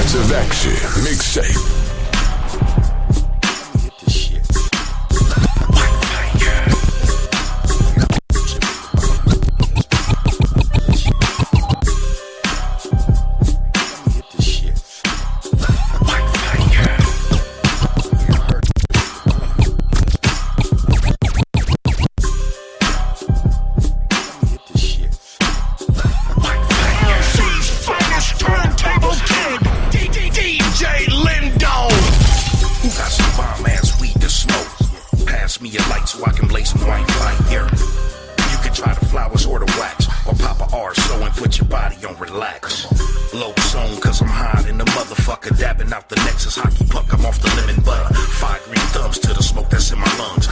Heart of Action mixtape. Some bomb ass weed to smoke? Pass me a light so I can blaze some white light fire. You can try the flowers or the wax, or pop a RSO and put your body on relax. Low zone, cause I'm high in the motherfucker, dabbing out the Nexus hockey puck. I'm off the lemon butter. Five green thumbs to the smoke that's in my lungs.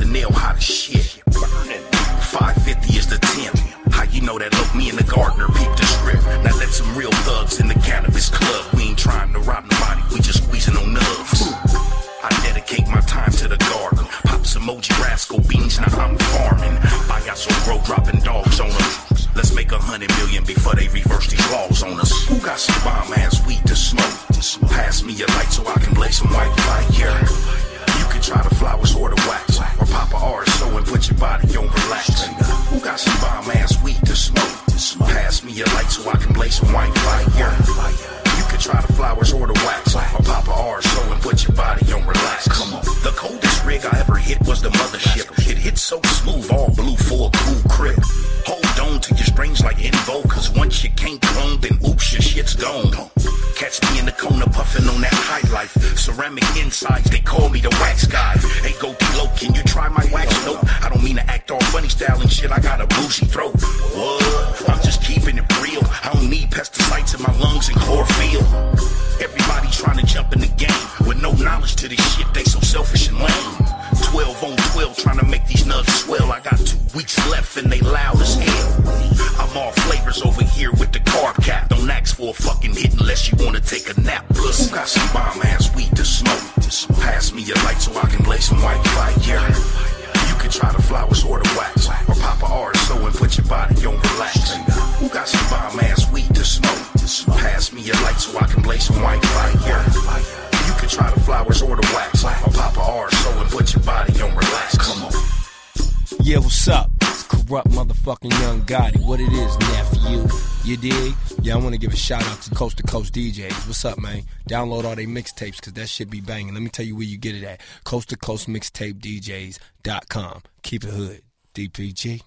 The nail hot as shit. 550 is the 10. How you know that look me and the gardener peep the strip. Now let some real thugs in the cannabis club. We ain't trying to rob nobody. We just squeezing on nerves. I dedicate my time to the garden. Pop some emoji rascal beans. Now I'm farming. I got some grow dropping dogs on them. Let's make a hundred million before they reverse these laws on us. Who got some bomb ass weed to smoke? Pass me a light so I can blaze some white white fire. You can try the flowers or the wax, or pop a RSO and put your body on relax. Come on. The coldest rig I ever hit was the mothership. It hit so smooth, all blue for a cool crib. Hold on to your strings like Invo, cause once you can't clone, then oops, your shit's gone. Catch me in the corner puffing on that high life. Ceramic insides, they call me the wax guy. Hey, go low, can you try my wax? Nope, I don't mean to act all funny style and shit. I got a bougie throat. This shit. They so selfish and lame. 12 on 12 trying to make these nugs swell. I got two weeks left and they loud as hell. I'm all flavors over here with the carb cap. Don't ask for a fucking hit unless you wanna take a nap. Plus, who got some bomb ass weed to smoke? Pass me a light so I can blaze some white fire. You can try the flowers or the wax, or pop a RSO and put your body on relax. Who got some bomb ass weed to smoke? Pass me a light so I can blaze some white fire. Try the flowers or the wax, or pop a RSO and put your body on relax. Come on. Yeah, what's up? It's Kurupt motherfucking young Gotti. What it is, nephew? You dig? Yeah, I want to give a shout out to Coast to Coast DJs. What's up, man? Download all they mixtapes because that shit be banging. Let me tell you where you get it at. Coast to Coast Mixtape DJs.com. Keep it hood. DPG.